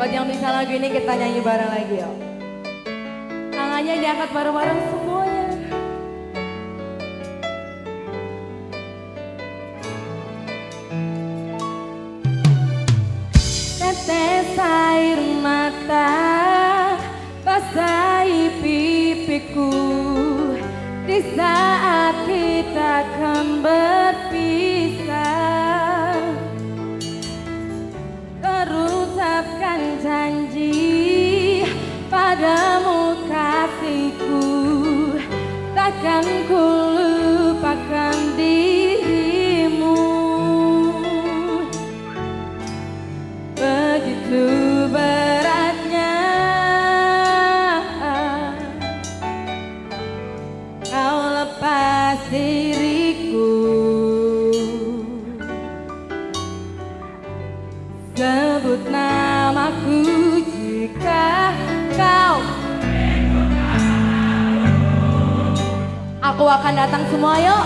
Buat yang bisa lagu ini kita nyanyi bareng lagi yuk. Tangannya diangkat bareng-bareng semuanya. Tetes air mata basahi pipiku di saat kita akan berpisah padamu kasihku takkan ku lupakan dirimu. Begitu beratnya kau lepas diriku. Sebut namaku Aku akan datang semua yuk